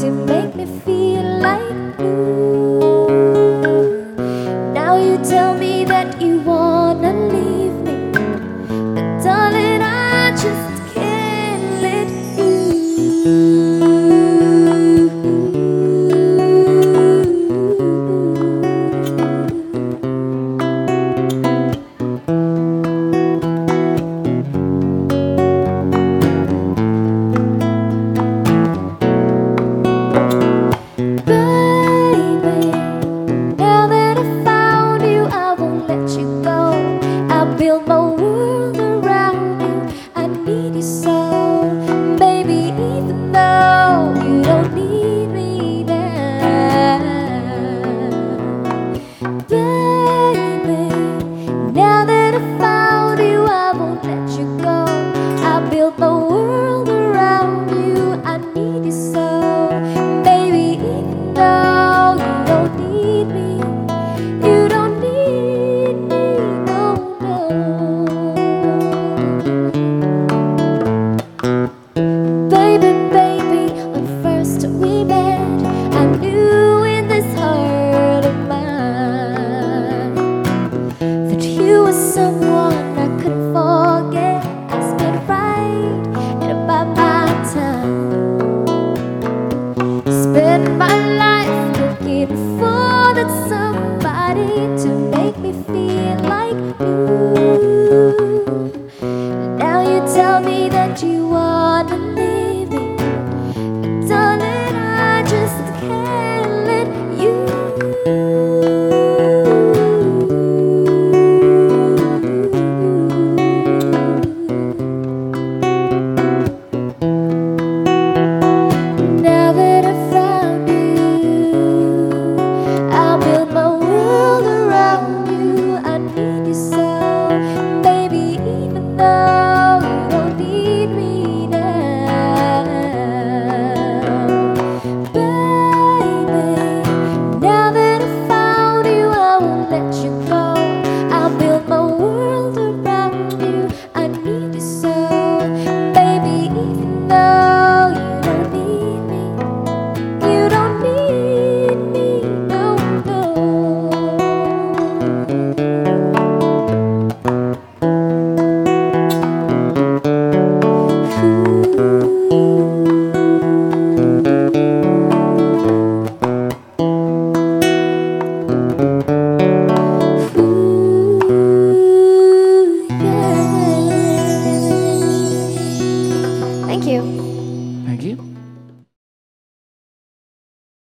to make me feel like blue.